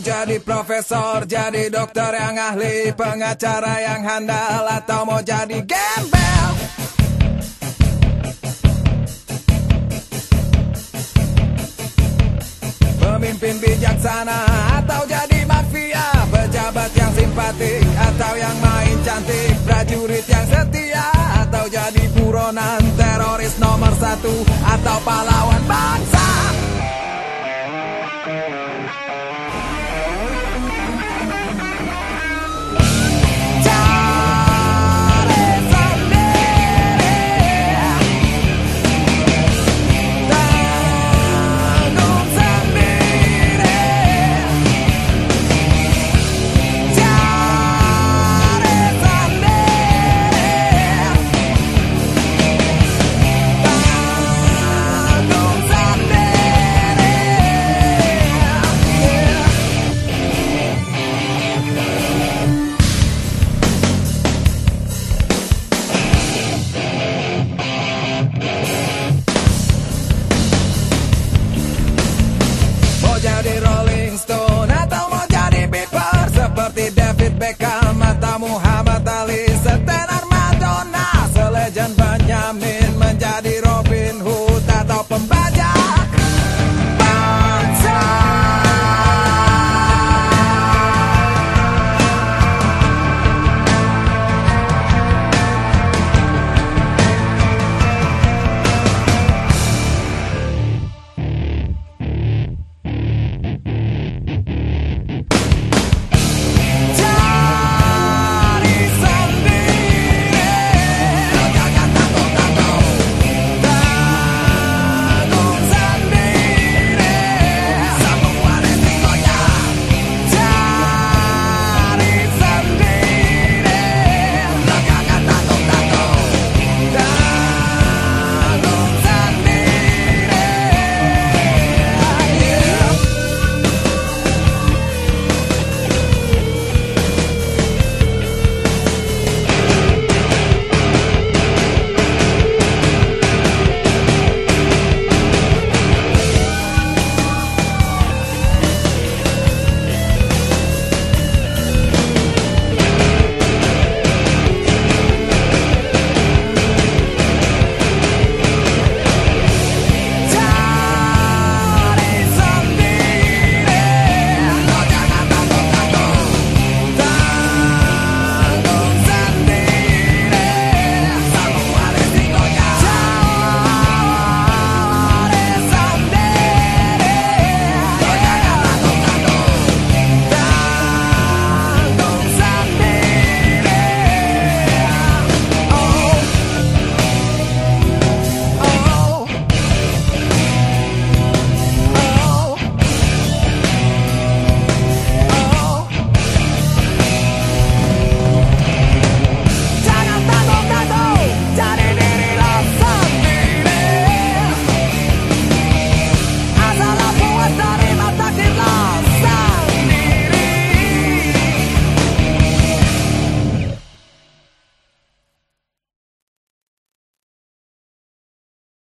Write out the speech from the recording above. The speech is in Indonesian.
jadi profesor, jadi dokter yang ahli, pengacara yang handal, atau mau jadi gembel? Pemimpin bijaksana atau jadi mafia? Pejabat yang simpatik atau yang main cantik? Prajurit yang setia atau jadi buronan Teroris nomor satu? Atau pala store.